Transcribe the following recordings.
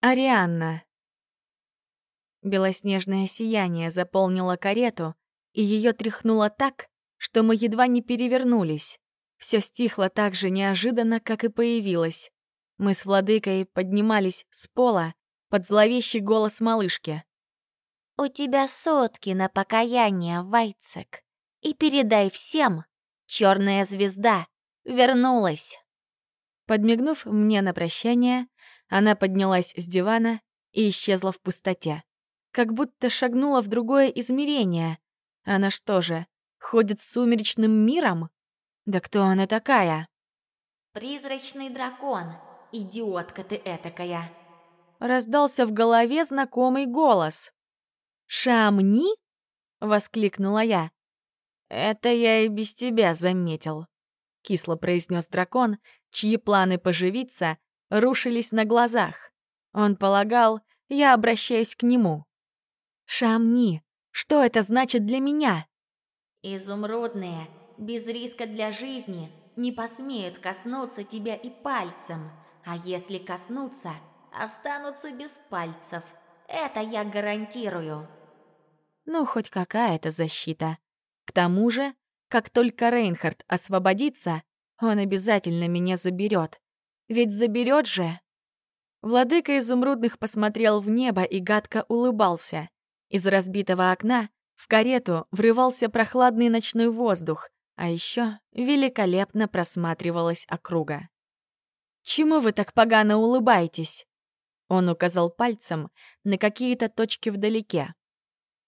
Арианна. Белоснежное сияние заполнило карету, и ее тряхнуло так, что мы едва не перевернулись. Все стихло так же неожиданно, как и появилось. Мы с владыкой поднимались с пола под зловещий голос малышки. «У тебя сотки на покаяние, Вайцек, и передай всем, черная звезда вернулась». Подмигнув мне на прощание, она поднялась с дивана и исчезла в пустоте. Как будто шагнула в другое измерение. Она что же, ходит с сумеречным миром? Да кто она такая? «Призрачный дракон, идиотка ты этакая!» Раздался в голове знакомый голос. «Шамни?» — воскликнула я. «Это я и без тебя заметил», — кисло произнес дракон, чьи планы поживиться рушились на глазах. Он полагал, я обращаюсь к нему. «Шамни, что это значит для меня?» «Изумрудные, без риска для жизни, не посмеют коснуться тебя и пальцем, а если коснутся, останутся без пальцев. Это я гарантирую». Ну, хоть какая-то защита. К тому же, как только Рейнхард освободится, он обязательно меня заберет. Ведь заберет же. Владыка изумрудных посмотрел в небо и гадко улыбался. Из разбитого окна в карету врывался прохладный ночной воздух, а еще великолепно просматривалась округа. «Чему вы так погано улыбаетесь?» Он указал пальцем на какие-то точки вдалеке.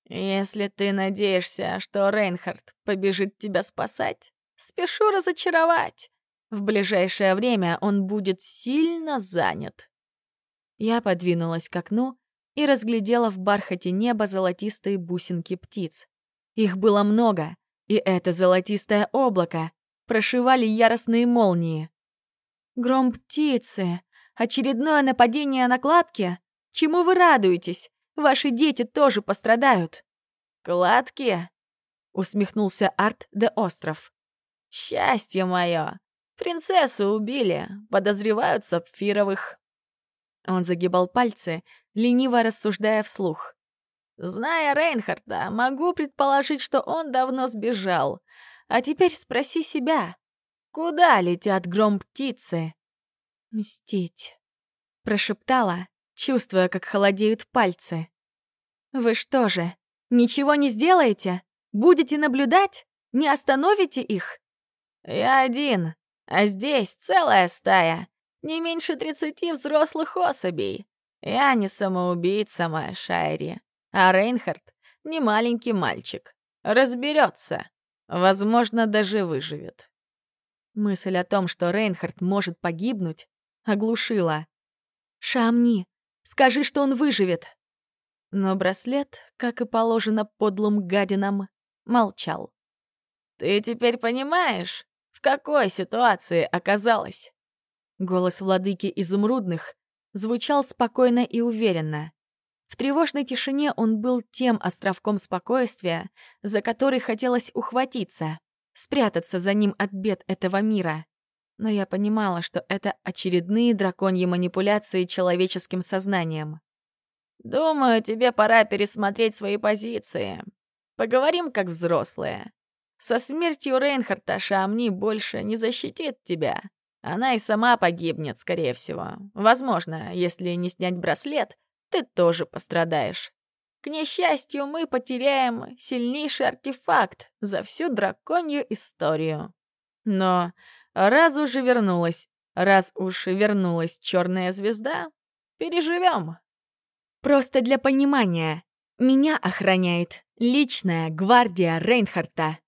«Если ты надеешься, что Рейнхард побежит тебя спасать, спешу разочаровать. В ближайшее время он будет сильно занят. Я подвинулась к окну и разглядела в бархате неба золотистые бусинки птиц. Их было много, и это золотистое облако прошивали яростные молнии. «Гром птицы! Очередное нападение на кладки? Чему вы радуетесь? Ваши дети тоже пострадают!» «Кладки?» — усмехнулся Арт де Остров. «Счастье мое! Принцессу убили, подозревают сапфировых». Он загибал пальцы, лениво рассуждая вслух. «Зная Рейнхарда, могу предположить, что он давно сбежал. А теперь спроси себя, куда летят гром-птицы?» «Мстить», — прошептала, чувствуя, как холодеют пальцы. «Вы что же, ничего не сделаете? Будете наблюдать? Не остановите их?» «Я один», а здесь целая стая, не меньше тридцати взрослых особей. Я не самоубийца, моя Шайри, а Рейнхард — не маленький мальчик. Разберется. Возможно, даже выживет. Мысль о том, что Рейнхард может погибнуть, оглушила. «Шамни, скажи, что он выживет!» Но браслет, как и положено подлым гадинам, молчал. «Ты теперь понимаешь, какой ситуации оказалась?» Голос владыки изумрудных звучал спокойно и уверенно. В тревожной тишине он был тем островком спокойствия, за который хотелось ухватиться, спрятаться за ним от бед этого мира. Но я понимала, что это очередные драконьи манипуляции человеческим сознанием. «Думаю, тебе пора пересмотреть свои позиции. Поговорим как взрослые. Со смертью Рейнхарта Шамни больше не защитит тебя. Она и сама погибнет, скорее всего. Возможно, если не снять браслет, ты тоже пострадаешь. К несчастью, мы потеряем сильнейший артефакт за всю драконью историю. Но раз уже вернулась, раз уж вернулась черная звезда, переживем. Просто для понимания, меня охраняет личная гвардия Рейнхарта.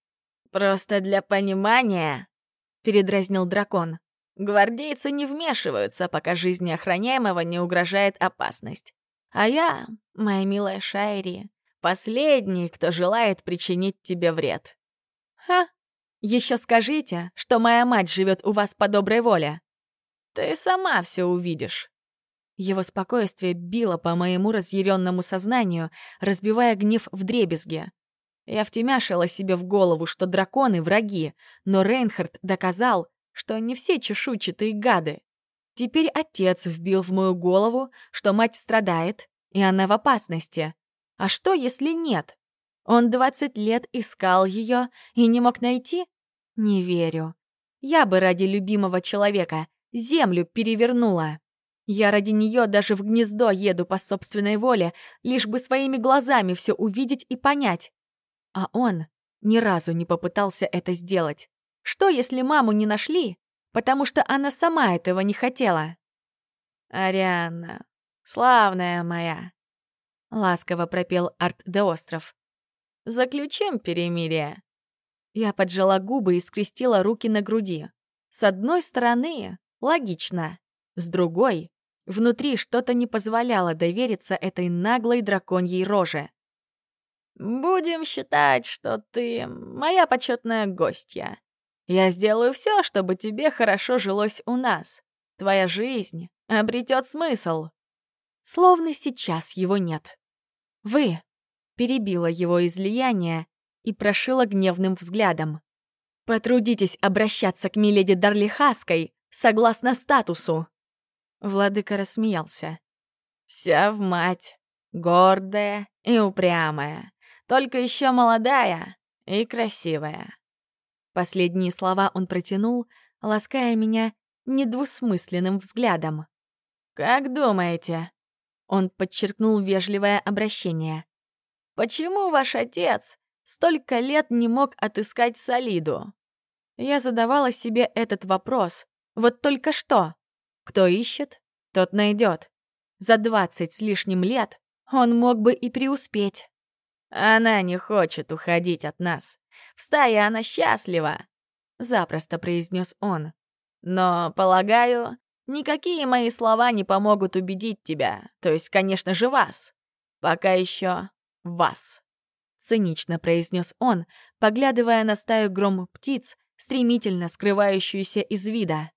«Просто для понимания», — передразнил дракон, «гвардейцы не вмешиваются, пока жизни охраняемого не угрожает опасность. А я, моя милая Шайри, последний, кто желает причинить тебе вред». «Ха! Еще скажите, что моя мать живет у вас по доброй воле. Ты сама все увидишь». Его спокойствие било по моему разъяренному сознанию, разбивая гнев в дребезге. Я втемяшила себе в голову, что драконы — враги, но Рейнхард доказал, что не все чешуйчатые гады. Теперь отец вбил в мою голову, что мать страдает, и она в опасности. А что, если нет? Он 20 лет искал ее и не мог найти? Не верю. Я бы ради любимого человека землю перевернула. Я ради нее даже в гнездо еду по собственной воле, лишь бы своими глазами все увидеть и понять. А он ни разу не попытался это сделать. Что, если маму не нашли, потому что она сама этого не хотела? «Арианна, славная моя!» — ласково пропел Арт де Остров. «Заключим перемирие». Я поджала губы и скрестила руки на груди. С одной стороны, логично. С другой, внутри что-то не позволяло довериться этой наглой драконьей роже. «Будем считать, что ты моя почетная гостья. Я сделаю все, чтобы тебе хорошо жилось у нас. Твоя жизнь обретет смысл». Словно сейчас его нет. «Вы», — перебила его излияние и прошила гневным взглядом. «Потрудитесь обращаться к миледи Дарлихаской согласно статусу». Владыка рассмеялся. «Вся в мать, гордая и упрямая, только еще молодая и красивая». Последние слова он протянул, лаская меня недвусмысленным взглядом. «Как думаете?» Он подчеркнул вежливое обращение. «Почему ваш отец столько лет не мог отыскать Солиду?» Я задавала себе этот вопрос. Вот только что. Кто ищет, тот найдет. За двадцать с лишним лет он мог бы и преуспеть. Она не хочет уходить от нас. В стае она счастлива, — запросто произнес он. Но, полагаю, никакие мои слова не помогут убедить тебя, то есть, конечно же, вас. Пока еще вас. Цинично произнес он, поглядывая на стаю гром птиц, стремительно скрывающуюся из вида.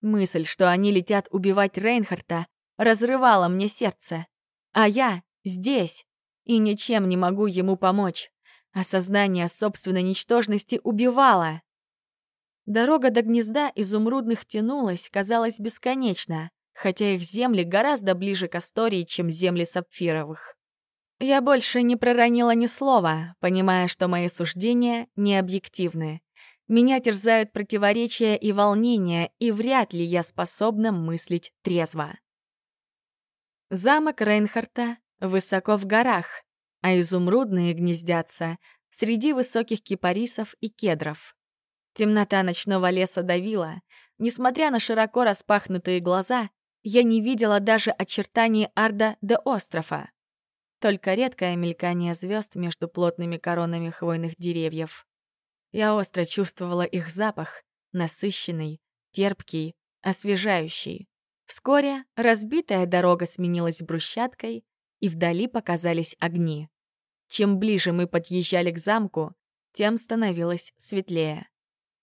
Мысль, что они летят убивать Рейнхарта, разрывала мне сердце. А я здесь и ничем не могу ему помочь. Осознание собственной ничтожности убивало. Дорога до гнезда изумрудных тянулась, казалось, бесконечно, хотя их земли гораздо ближе к Астории, чем земли сапфировых. Я больше не проронила ни слова, понимая, что мои суждения не объективны. Меня терзают противоречия и волнения, и вряд ли я способна мыслить трезво. Замок Рейнхарта высоко в горах, а изумрудные гнездятся среди высоких кипарисов и кедров. Темнота ночного леса давила. Несмотря на широко распахнутые глаза, я не видела даже очертаний Арда де Острова. Только редкое мелькание звезд между плотными коронами хвойных деревьев. Я остро чувствовала их запах, насыщенный, терпкий, освежающий. Вскоре разбитая дорога сменилась брусчаткой, и вдали показались огни. Чем ближе мы подъезжали к замку, тем становилось светлее.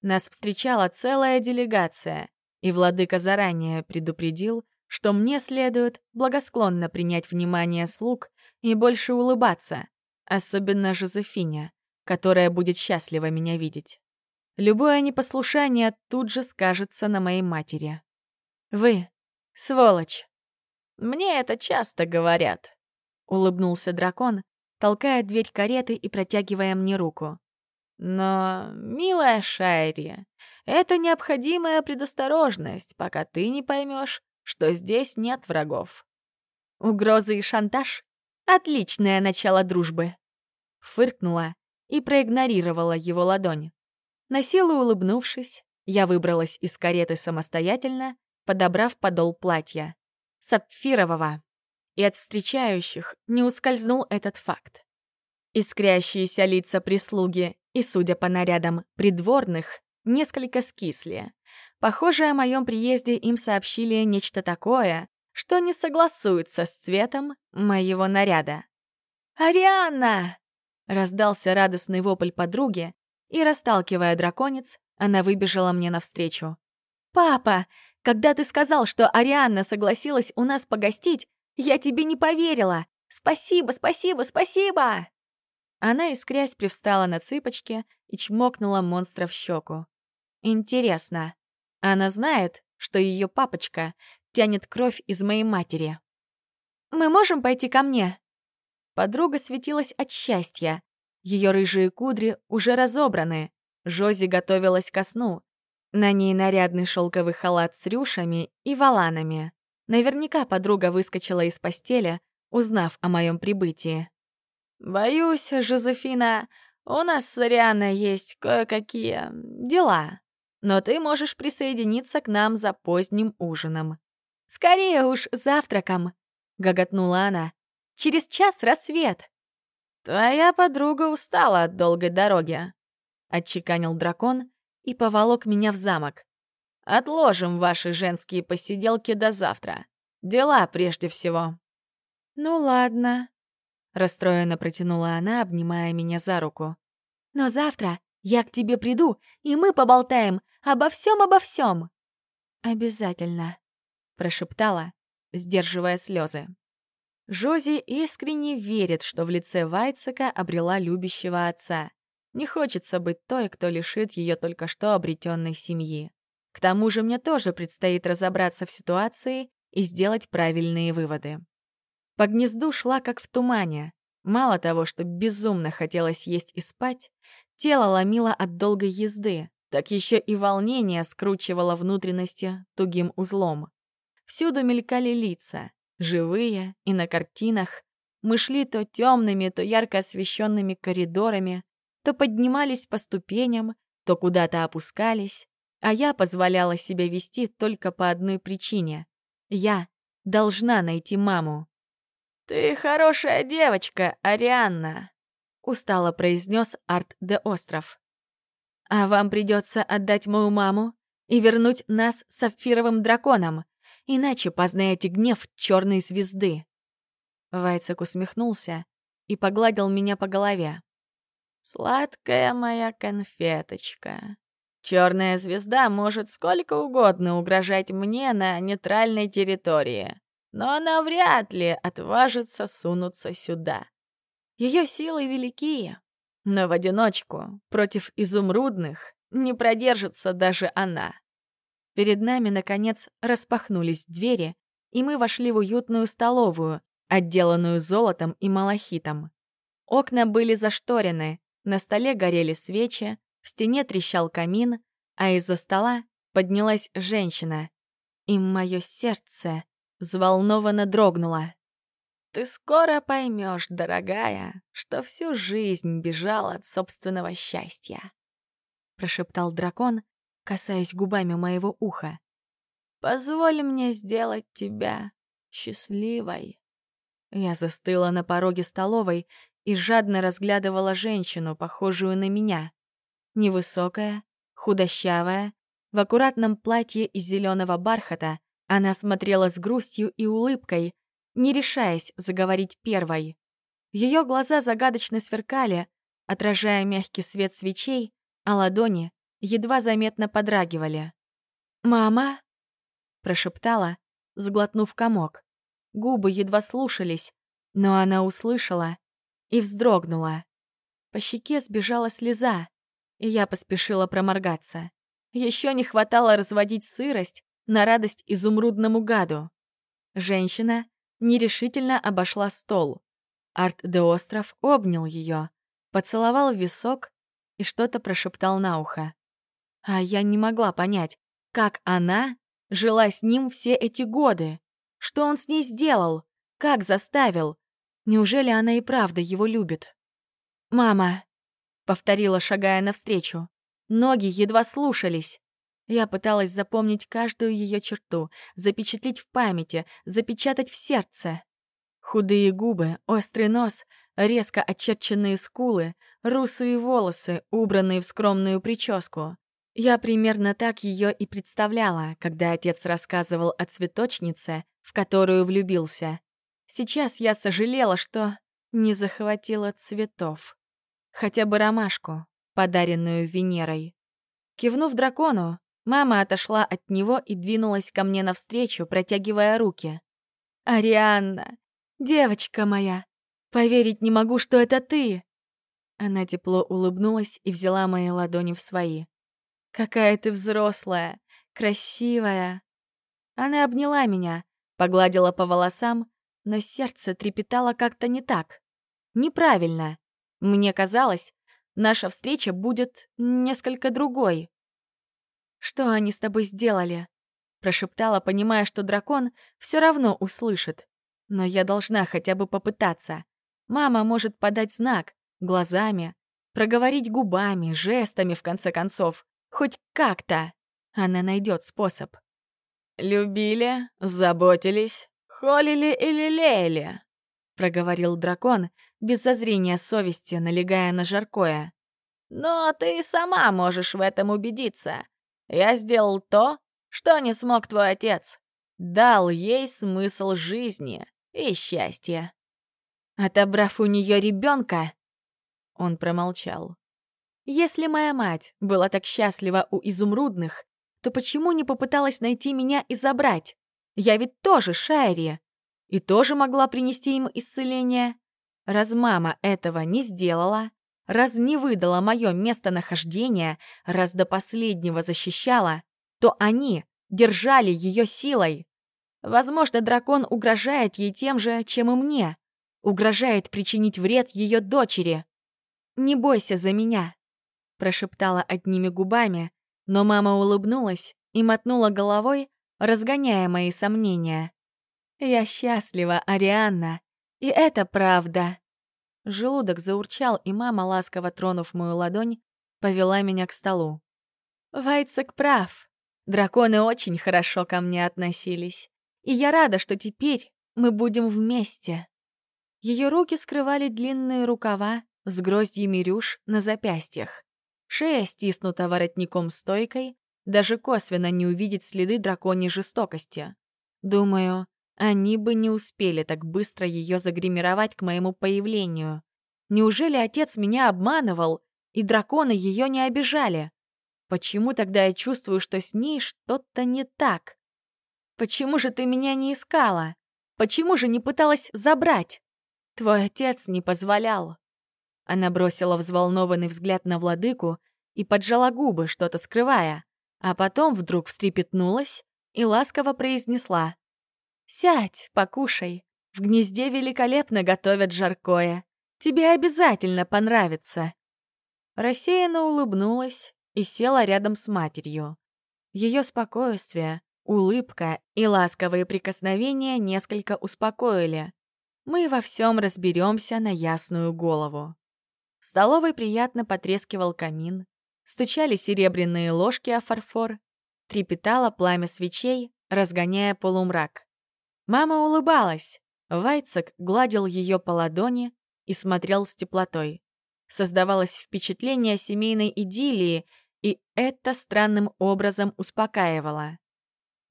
Нас встречала целая делегация, и владыка заранее предупредил, что мне следует благосклонно принять внимание слуг и больше улыбаться, особенно Жозефине, которая будет счастлива меня видеть. Любое непослушание тут же скажется на моей матери. «Вы — сволочь!» «Мне это часто говорят», — улыбнулся дракон, толкая дверь кареты и протягивая мне руку. «Но, милая Шайри, это необходимая предосторожность, пока ты не поймешь, что здесь нет врагов». «Угрозы и шантаж — отличное начало дружбы», — фыркнула и проигнорировала его ладонь. На силу улыбнувшись, я выбралась из кареты самостоятельно, подобрав подол платья. Сапфирового. И от встречающих не ускользнул этот факт. Искрящиеся лица прислуги и, судя по нарядам придворных, несколько скисли. Похоже, о моем приезде им сообщили нечто такое, что не согласуется с цветом моего наряда. «Арианна!» Раздался радостный вопль подруги, и, расталкивая драконец, она выбежала мне навстречу. «Папа, когда ты сказал, что Арианна согласилась у нас погостить, я тебе не поверила! Спасибо, спасибо, спасибо!» Она, искрясь, привстала на цыпочки и чмокнула монстра в щеку. «Интересно, она знает, что ее папочка тянет кровь из моей матери. «Мы можем пойти ко мне?» Подруга светилась от счастья. Ее рыжие кудри уже разобраны. Жози готовилась ко сну. На ней нарядный шелковый халат с рюшами и валанами. Наверняка подруга выскочила из постели, узнав о моем прибытии. «Боюсь, Жозефина, у нас с Арианой есть кое-какие дела, но ты можешь присоединиться к нам за поздним ужином». «Скорее уж, завтраком!» — гоготнула она. «Через час рассвет!» «Твоя подруга устала от долгой дороги», — отчеканил дракон и поволок меня в замок. «Отложим ваши женские посиделки до завтра. Дела прежде всего». «Ну ладно», — расстроенно протянула она, обнимая меня за руку. «Но завтра я к тебе приду, и мы поболтаем обо всем обо всем. «Обязательно», — прошептала, сдерживая слезы. Жози искренне верит, что в лице Вайцека обрела любящего отца. Не хочется быть той, кто лишит ее только что обретенной семьи. К тому же мне тоже предстоит разобраться в ситуации и сделать правильные выводы. По гнезду шла как в тумане. Мало того, что безумно хотелось есть и спать, тело ломило от долгой езды, так еще и волнение скручивало внутренности тугим узлом. Всюду мелькали лица, живые и на картинах. Мы шли то темными, то ярко освещенными коридорами, то поднимались по ступеням, то куда-то опускались, а я позволяла себе вести только по одной причине. Я должна найти маму. «Ты хорошая девочка, Арианна», — устало произнес Арт де Остров. «А вам придется отдать мою маму и вернуть нас с сапфировым драконом, иначе познаете гнев черной звезды». Вайцек усмехнулся и погладил меня по голове. «Сладкая моя конфеточка. Черная звезда может сколько угодно угрожать мне на нейтральной территории, но она вряд ли отважится сунуться сюда. Ее силы велики, но в одиночку против изумрудных не продержится даже она. Перед нами, наконец, распахнулись двери, и мы вошли в уютную столовую, отделанную золотом и малахитом. Окна были зашторены, на столе горели свечи, в стене трещал камин, а из-за стола поднялась женщина. И мое сердце взволнованно дрогнуло. «Ты скоро поймешь, дорогая, что всю жизнь бежал от собственного счастья», — прошептал дракон, касаясь губами моего уха. «Позволь мне сделать тебя счастливой». Я застыла на пороге столовой и жадно разглядывала женщину, похожую на меня. Невысокая, худощавая, в аккуратном платье из зеленого бархата, она смотрела с грустью и улыбкой, не решаясь заговорить первой. Ее глаза загадочно сверкали, отражая мягкий свет свечей, а ладони едва заметно подрагивали. «Мама?» — прошептала, сглотнув комок. Губы едва слушались, но она услышала и вздрогнула. По щеке сбежала слеза, и я поспешила проморгаться. Еще не хватало разводить сырость на радость изумрудному гаду. Женщина нерешительно обошла стол. Арт де Остров обнял ее, поцеловал в висок и что-то прошептал на ухо. А я не могла понять, как она жила с ним все эти годы. Что он с ней сделал? Как заставил? Неужели она и правда его любит? «Мама!» — повторила, шагая навстречу. Ноги едва слушались. Я пыталась запомнить каждую ее черту, запечатлеть в памяти, запечатать в сердце. Худые губы, острый нос, резко очерченные скулы, русые волосы, убранные в скромную прическу. Я примерно так ее и представляла, когда отец рассказывал о цветочнице, в которую влюбился. Сейчас я сожалела, что не захватила цветов. Хотя бы ромашку, подаренную Венерой. Кивнув дракону, мама отошла от него и двинулась ко мне навстречу, протягивая руки. «Арианна, девочка моя, поверить не могу, что это ты!» Она тепло улыбнулась и взяла мои ладони в свои. «Какая ты взрослая, красивая, Она обняла меня, погладила по волосам, но сердце трепетало как-то не так. Неправильно. Мне казалось, наша встреча будет несколько другой. «Что они с тобой сделали?» Прошептала, понимая, что дракон все равно услышит. Но я должна хотя бы попытаться. Мама может подать знак, глазами, проговорить губами, жестами, в конце концов. Хоть как-то. Она найдет способ. «Любили, заботились, холили или лелеяли», — проговорил дракон, без зазрения совести, налегая на жаркое. «Но ты сама можешь в этом убедиться. Я сделал то, что не смог твой отец. Дал ей смысл жизни и счастья. Отобрав у нее ребенка, он промолчал. Если моя мать была так счастлива у изумрудных, то почему не попыталась найти меня и забрать? Я ведь тоже Шайри. И тоже могла принести им исцеление. Раз мама этого не сделала, раз не выдала мое местонахождение, раз до последнего защищала, то они держали ее силой. Возможно, дракон угрожает ей тем же, чем и мне. Угрожает причинить вред ее дочери. «Не бойся за меня», — прошептала одними губами, но мама улыбнулась и мотнула головой, разгоняя мои сомнения. «Я счастлива, Арианна, и это правда». Желудок заурчал, и мама, ласково тронув мою ладонь, повела меня к столу. Вайцек прав. Драконы очень хорошо ко мне относились. И я рада, что теперь мы будем вместе. Ее руки скрывали длинные рукава с гроздьями рюш на запястьях. Шея стиснута воротником стойкой, даже косвенно не увидеть следы драконьей жестокости. Думаю, они бы не успели так быстро ее загримировать к моему появлению. Неужели отец меня обманывал, и драконы ее не обижали? Почему тогда я чувствую, что с ней что-то не так? Почему же ты меня не искала? Почему же не пыталась забрать? Твой отец не позволял. Она бросила взволнованный взгляд на владыку и поджала губы, что-то скрывая, а потом вдруг встрепетнулась и ласково произнесла. «Сядь, покушай. В гнезде великолепно готовят жаркое. Тебе обязательно понравится». Рассеянно улыбнулась и села рядом с матерью. Ее спокойствие, улыбка и ласковые прикосновения несколько успокоили. Мы во всем разберемся на ясную голову. В столовой приятно потрескивал камин, стучали серебряные ложки о фарфор, трепетало пламя свечей, разгоняя полумрак. Мама улыбалась, Вайцек гладил ее по ладони и смотрел с теплотой. Создавалось впечатление семейной идиллии, и это странным образом успокаивало.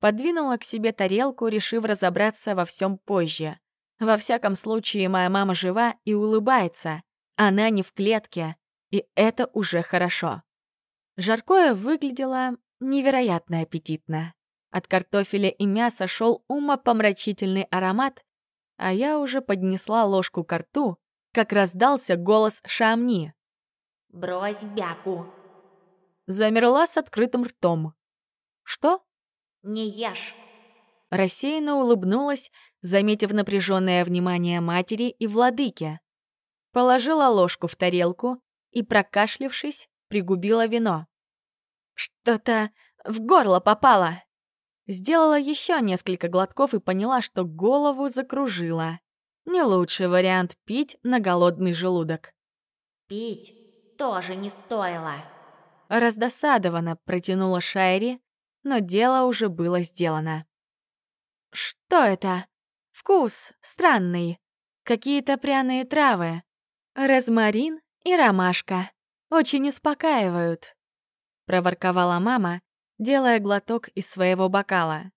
Подвинула к себе тарелку, решив разобраться во всем позже. Во всяком случае, моя мама жива и улыбается, она не в клетке, и это уже хорошо. Жаркое выглядело невероятно аппетитно. От картофеля и мяса шел умопомрачительный аромат, а я уже поднесла ложку к рту, как раздался голос Шамни. «Брось бяку!» Замерла с открытым ртом. «Что?» «Не ешь!» Рассеянно улыбнулась, заметив напряженное внимание матери и владыки положила ложку в тарелку и, прокашлившись, пригубила вино. «Что-то в горло попало!» Сделала еще несколько глотков и поняла, что голову закружила. Не лучший вариант пить на голодный желудок. «Пить тоже не стоило!» Раздосадованно протянула Шайри, но дело уже было сделано. «Что это? Вкус странный. Какие-то пряные травы. «Розмарин и ромашка. Очень успокаивают», — проворковала мама, делая глоток из своего бокала.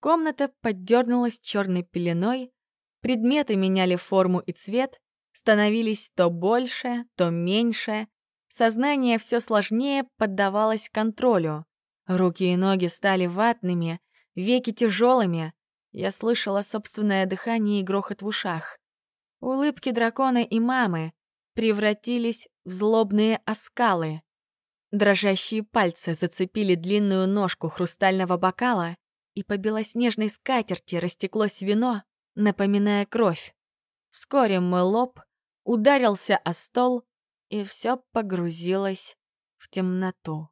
Комната поддернулась черной пеленой, предметы меняли форму и цвет, становились то больше, то меньше, сознание все сложнее поддавалось контролю. Руки и ноги стали ватными, веки тяжелыми. Я слышала собственное дыхание и грохот в ушах. Улыбки дракона и мамы превратились в злобные оскалы. Дрожащие пальцы зацепили длинную ножку хрустального бокала, и по белоснежной скатерти растеклось вино, напоминая кровь. Вскоре мой лоб ударился о стол, и все погрузилось в темноту.